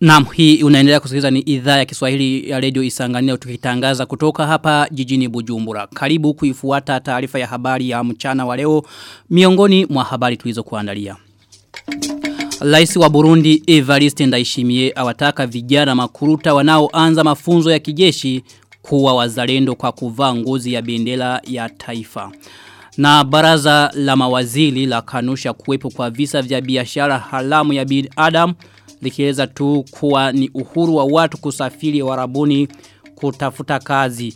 Naam, hii unaendelea kusikiliza ni idhaa ya Kiswahili ya Radio Isangania tukitangaza kutoka hapa jijini Bujumbura. Karibu kuifuata taarifa ya habari ya mchana wa leo miongoni mwa habari tulizokuandalia. Rais wa Burundi Evariste Ndayishimiye awataka vijana makuruta wanaoanza mafunzo ya kijeshi kuwa wazalendo kwa kuvaa ngozi ya bendera ya taifa. Na baraza la mawaziri la kanusha kuwepo kwa visa vya biashara haramu ya binadamu likieleza tu kuwa ni uhuru wa watu kusafiri warabuni kutafuta kazi.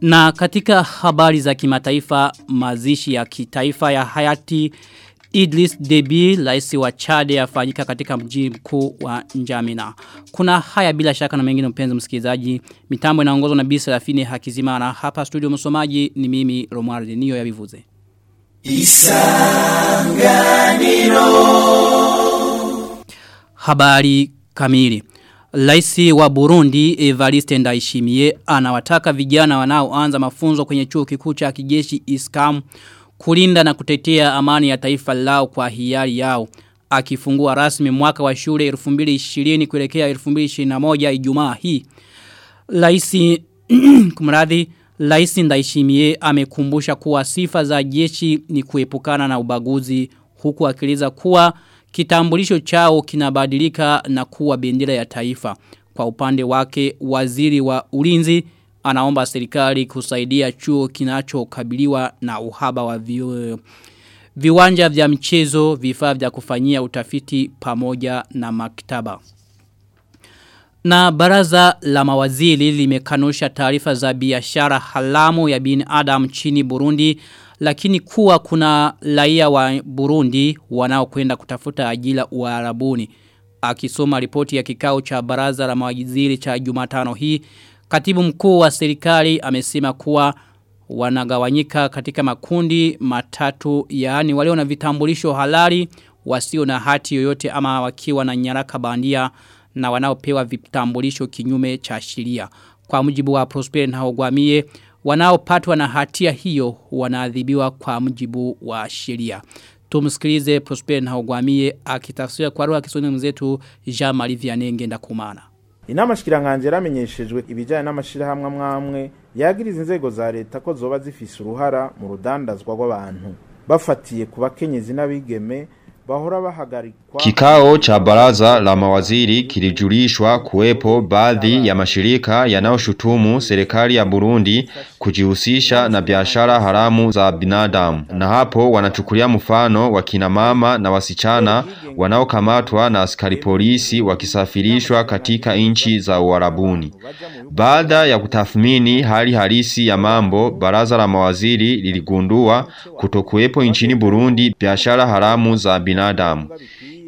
Na katika habari za kimataifa mazishi ya kitaifa ya hayati Idris Deby, rais wa Chad yafanyika katika mji mkuu wa Njamina. Kuna haya bila shaka na mengine mpenzi msikilizaji. Mitambo inaongozwa na Bisa Hakizima Hakizimana. Hapa studio msomaji ni mimi Romuald Niyo ya Bivuze. Isanganiro Habari kamili. Laisi wa Burundi Evariste Ndayishimiye anawataka vijana wanaoanza mafunzo kwenye chuo kikuu cha kijeshi Iskam kulinda na kutetea amani ya taifa lao kwa hiari yao. Akifungua rasmi mwaka wa shule 2020 kuelekea 2021 Ijumaa hii. Laisi kumradhi Laisi Ndaishimie amekumbusha kuwa sifa za jeshi ni kuepukana na ubaguzi huku akiliza kuwa kitambulisho chao kinabadilika na kuwa bendera ya taifa. Kwa upande wake waziri wa ulinzi anaomba serikali kusaidia chuo kinachokabiliwa na uhaba wa viwe. viwanja vya mchezo, vifaa vya kufanyia utafiti pamoja na maktaba. Na baraza la mawaziri limekanusha taarifa za biashara halamu ya bin Adam chini Burundi lakini kuwa kuna raia wa Burundi wanaokwenda kutafuta ajira uarabuni. Akisoma ripoti ya kikao cha baraza la mawaziri cha Jumatano hii, katibu mkuu wa serikali amesema kuwa wanagawanyika katika makundi matatu yaani walio na vitambulisho halali, wasio na hati yoyote ama wakiwa na nyaraka bandia na wanaopewa vitambulisho kinyume cha sheria. Kwa mujibu wa Prosper na Ogwamie, wanaopatwa na hatia hiyo wanaadhibiwa kwa mujibu wa sheria. Tumsikilize Prosper na Ogwamie akitafsiria kwa roho Kiswahili mzetu Jean-Marie Vianenge ndakumana. Inama shikiranganje yaramenyeshejwe ibijanye n'amashirahamwe amwamwe yagiriza inzego za leta ko zoba zifise uruhara mu rudandazwa rw'abantu bafatiye ku bakenyezi n'abigeme. Kikao cha baraza la mawaziri kilijulishwa kuwepo baadhi ya mashirika yanayoshutumu serikali ya Burundi kujihusisha na biashara haramu za binadamu. Na hapo wanachukulia mfano wa kina mama na wasichana wanaokamatwa na askari polisi wakisafirishwa katika nchi za Uarabuni. Baada ya kutathmini hali halisi ya mambo, baraza la mawaziri liligundua kutokuwepo nchini Burundi biashara haramu za binadamu. bina dam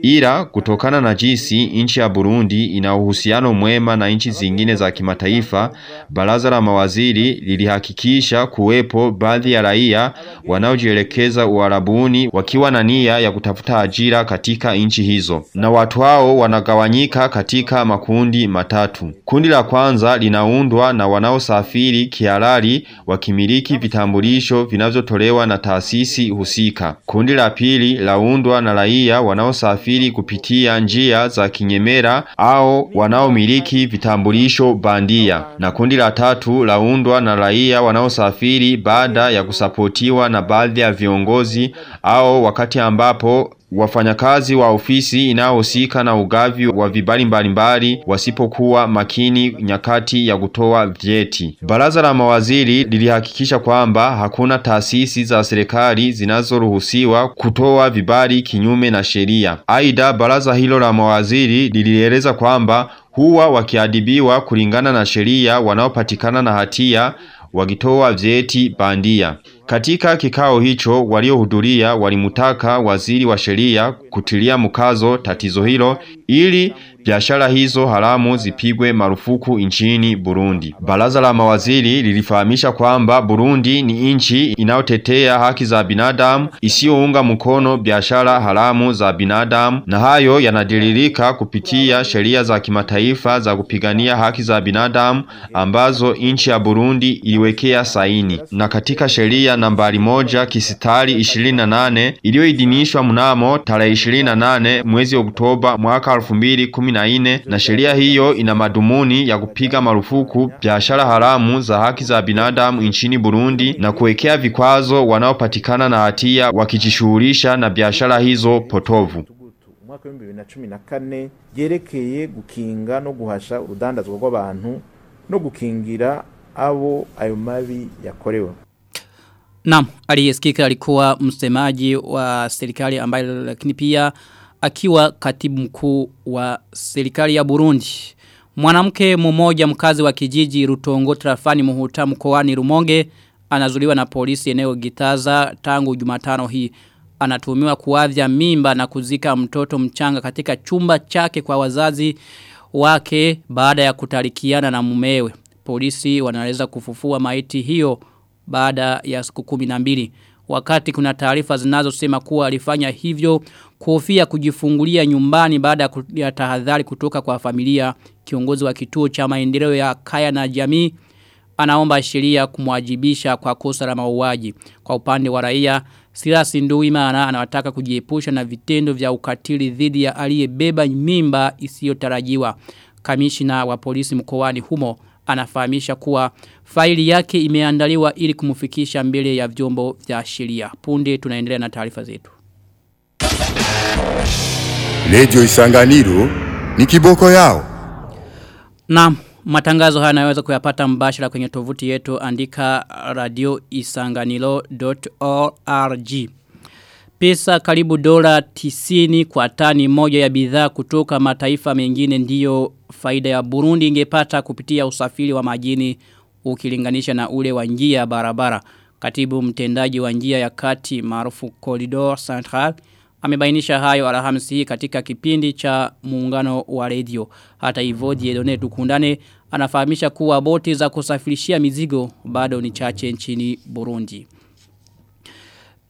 Ila kutokana na jinsi nchi ya Burundi ina uhusiano mwema na nchi zingine za kimataifa, baraza la mawaziri lilihakikisha kuwepo baadhi ya raia wanaojielekeza Uarabuni wakiwa na nia ya kutafuta ajira katika nchi hizo. Na watu hao wanagawanyika katika makundi matatu. Kundi la kwanza linaundwa na wanaosafiri kihalali wakimiliki vitambulisho vinavyotolewa na taasisi husika. Kundi la pili laundwa na raia wanaosafiri kupitia njia za kinyemera au wanaomiliki vitambulisho bandia. Na kundi la tatu laundwa na raia wanaosafiri baada ya kusapotiwa na baadhi ya viongozi au wakati ambapo wafanyakazi wa ofisi inayohusika na ugavi wa vibali mbalimbali wasipokuwa makini nyakati ya kutoa vyeti. Baraza la mawaziri lilihakikisha kwamba hakuna taasisi za serikali zinazoruhusiwa kutoa vibali kinyume na sheria. Aidha, baraza hilo la mawaziri lilieleza kwamba huwa wakiadibiwa kulingana na sheria wanaopatikana na hatia wakitoa vyeti bandia. Katika kikao hicho waliohudhuria walimtaka waziri wa sheria kutilia mkazo tatizo hilo ili biashara hizo haramu zipigwe marufuku nchini Burundi. Baraza la mawaziri lilifahamisha kwamba Burundi ni nchi inayotetea haki za binadamu isiyounga mkono biashara haramu za binadamu na hayo yanadiririka kupitia sheria za kimataifa za kupigania haki za binadamu ambazo nchi ya Burundi iliwekea saini. Na katika sheria nambari moja kisitari 28 iliyoidhinishwa mnamo tarehe 28 mwezi Oktoba mwaka 2014 na sheria hiyo ina madhumuni ya kupiga marufuku biashara haramu za haki za binadamu nchini Burundi na kuwekea vikwazo wanaopatikana na hatia wakijishughulisha na biashara hizo potovu. Mwaka w'ibihumbi bibiri na cumi na kane yerekeye gukinga no guhasha urudandazwa rw'abantu no gukingira abo ayo mabi yakorewe Naam, aliyesikika alikuwa msemaji wa serikali ambaye lakini pia akiwa katibu mkuu wa serikali ya Burundi. Mwanamke mmoja mkazi wa kijiji Rutongo trafani Muhuta mkoani Rumonge anazuliwa na polisi eneo Gitaza tangu Jumatano hii. Anatumiwa kuadhia mimba na kuzika mtoto mchanga katika chumba chake kwa wazazi wake baada ya kutarikiana na mumewe. Polisi wanaweza kufufua maiti hiyo baada ya siku kumi na mbili. Wakati kuna taarifa zinazosema kuwa alifanya hivyo kuhofia kujifungulia nyumbani baada ya tahadhari kutoka kwa familia kiongozi wa kituo cha maendeleo ya kaya na jamii anaomba sheria kumwajibisha kwa kosa la mauaji. Kwa upande wa raia, Sirasi Nduwimana anawataka kujiepusha na vitendo vya ukatili dhidi ya aliyebeba mimba isiyotarajiwa. Kamishina wa polisi mkoani humo anafahamisha kuwa faili yake imeandaliwa ili kumfikisha mbele ya vyombo vya sheria. Punde tunaendelea na taarifa zetu. Redio Isanganiro ni kiboko yao. Na matangazo haya naweza kuyapata mbashara kwenye tovuti yetu andika radioisanganilo.org. Pesa karibu dola tisini kwa tani moja ya bidhaa kutoka mataifa mengine ndiyo faida ya Burundi ingepata kupitia usafiri wa majini ukilinganisha na ule wa njia barabara. Katibu mtendaji wa njia ya kati maarufu Corridor Central amebainisha hayo alhamisi hii katika kipindi cha muungano wa redio. Hata hivyo Diedone Dukundane anafahamisha kuwa boti za kusafirishia mizigo bado ni chache nchini Burundi.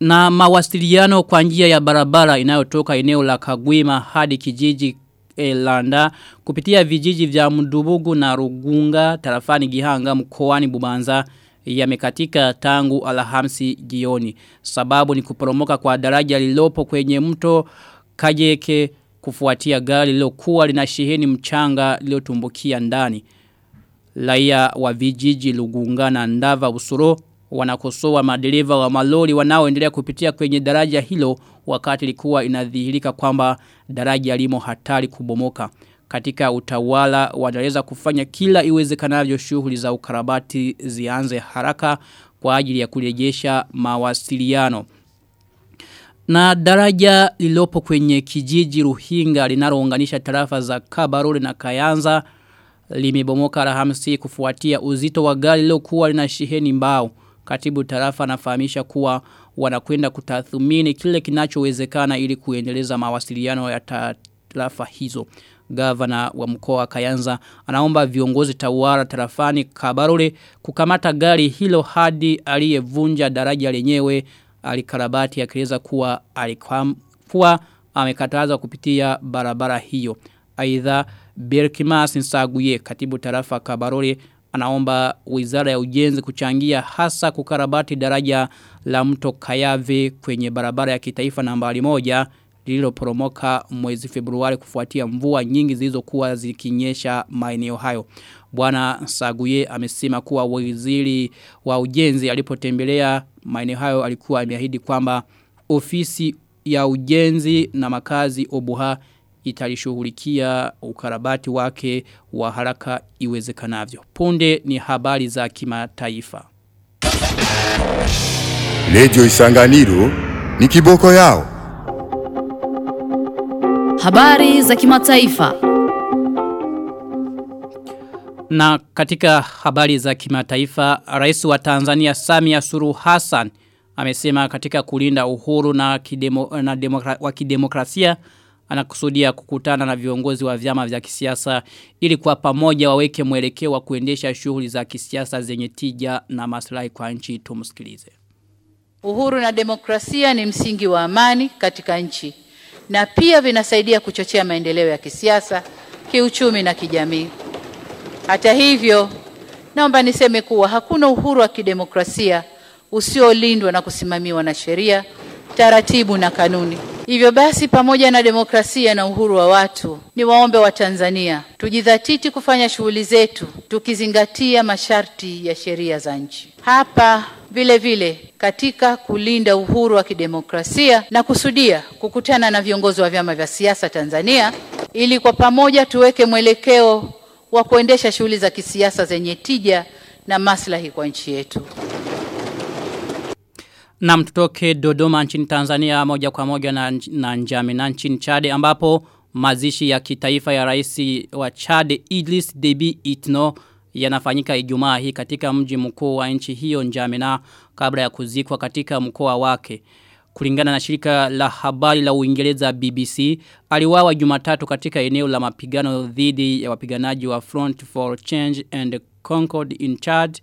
Na mawasiliano kwa njia ya barabara inayotoka eneo la Kagwima hadi kijiji Elanda kupitia vijiji vya Mdubugu na Rugunga tarafani Gihanga mkoani Bubanza yamekatika tangu Alhamisi jioni. Sababu ni kuporomoka kwa daraja lilopo kwenye mto Kajeke kufuatia gari lilokuwa linasheheni mchanga lilotumbukia ndani. Laia wa vijiji Lugunga na Ndava Usuro wanakosoa madereva wa malori wanaoendelea kupitia kwenye daraja hilo wakati likuwa inadhihirika kwamba daraja limo hatari kubomoka. Katika utawala wanaweza kufanya kila iwezekanavyo shughuli za ukarabati zianze haraka kwa ajili ya kurejesha mawasiliano. Na daraja lilopo kwenye kijiji Ruhinga linalounganisha tarafa za Kabarole na Kayanza limebomoka rahamsi kufuatia uzito wa gari lilokuwa linasheheni mbao. Katibu tarafa anafahamisha kuwa wanakwenda kutathmini kile kinachowezekana ili kuendeleza mawasiliano ya tarafa hizo. Gavana wa mkoa Kayanza anaomba viongozi tawala tarafani Kabarole kukamata gari hilo hadi aliyevunja daraja lenyewe alikarabati akieleza kuwa alikuwa amekataza kupitia barabara hiyo. Aidha Berkimas Nsaguye katibu tarafa Kabarole anaomba wizara ya ujenzi kuchangia hasa kukarabati daraja la mto Kayave kwenye barabara ya kitaifa nambari moja lililoporomoka mwezi Februari kufuatia mvua nyingi zilizokuwa zikinyesha maeneo hayo. Bwana Saguye amesema kuwa waziri wa ujenzi alipotembelea maeneo hayo alikuwa ameahidi kwamba ofisi ya ujenzi na makazi Obuha italishughulikia ukarabati wake wa haraka iwezekanavyo. Punde ni habari za kimataifa. Redio Isanganiro ni kiboko yao. Habari za kimataifa. Na katika habari za kimataifa, rais wa Tanzania Samia Suluhu Hassan amesema katika kulinda uhuru na, kidemo, na demokra, wa kidemokrasia anakusudia kukutana na viongozi wa vyama vya kisiasa ili kwa pamoja waweke mwelekeo wa kuendesha shughuli za kisiasa zenye tija na maslahi kwa nchi tumsikilize. Uhuru na demokrasia ni msingi wa amani katika nchi na pia vinasaidia kuchochea maendeleo ya kisiasa, kiuchumi na kijamii. Hata hivyo, naomba niseme kuwa hakuna uhuru wa kidemokrasia usiolindwa na kusimamiwa na sheria, taratibu na kanuni. Hivyo basi, pamoja na demokrasia na uhuru wa watu, ni waombe wa Tanzania tujidhatiti kufanya shughuli zetu tukizingatia masharti ya sheria za nchi. Hapa vile vile katika kulinda uhuru wa kidemokrasia na kusudia kukutana na viongozi wa vyama vya siasa Tanzania ili kwa pamoja tuweke mwelekeo wa kuendesha shughuli za kisiasa zenye tija na maslahi kwa nchi yetu. Na mtutoke Dodoma nchini Tanzania moja kwa moja na, na njami na nchini Chade ambapo mazishi ya kitaifa ya rais wa Chade Idlis Deby Itno yanafanyika Ijumaa hii katika mji mkuu wa nchi hiyo Njamena kabla ya kuzikwa katika mkoa wake. Kulingana na shirika la habari la Uingereza BBC, aliwawa Jumatatu katika eneo la mapigano dhidi ya wapiganaji wa Front for Change and Concord in Chad,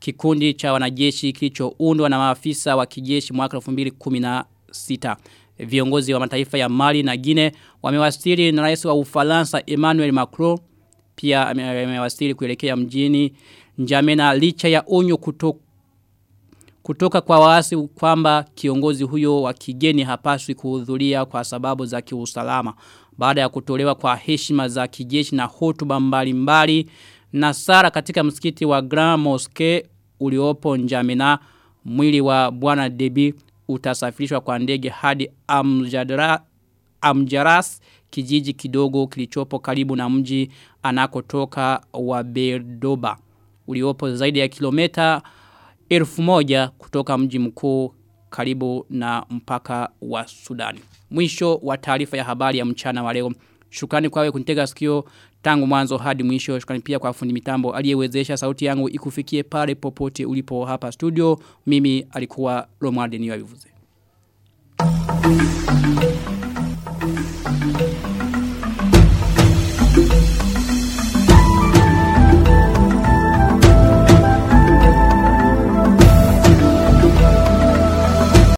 kikundi cha wanajeshi kilichoundwa na maafisa wa kijeshi mwaka 2016. Viongozi wa mataifa ya Mali na Guinea wamewasili na rais wa Ufaransa Emmanuel Macron pia amewasili kuelekea mjini Njamena licha ya onyo kutoka kutoka kwa waasi kwamba kiongozi huyo wa kigeni hapaswi kuhudhuria kwa sababu za kiusalama baada ya kutolewa kwa heshima za kijeshi na hotuba mbalimbali na sara katika msikiti wa Grand Mosque uliopo Njamena mwili wa bwana Debi utasafirishwa kwa ndege hadi Amjadra, Amjaras kijiji kidogo kilichopo karibu na mji anakotoka wa Berdoba uliopo zaidi ya kilometa elfu moja kutoka mji mkuu karibu na mpaka wa Sudani. Mwisho wa taarifa ya habari ya mchana wa leo. Shukrani kwawe kuntega sikio tangu mwanzo hadi mwisho. Shukrani pia kwa fundi mitambo aliyewezesha sauti yangu ikufikie pale popote ulipo hapa studio. Mimi alikuwa Romuald Niwabivuze. Thank you.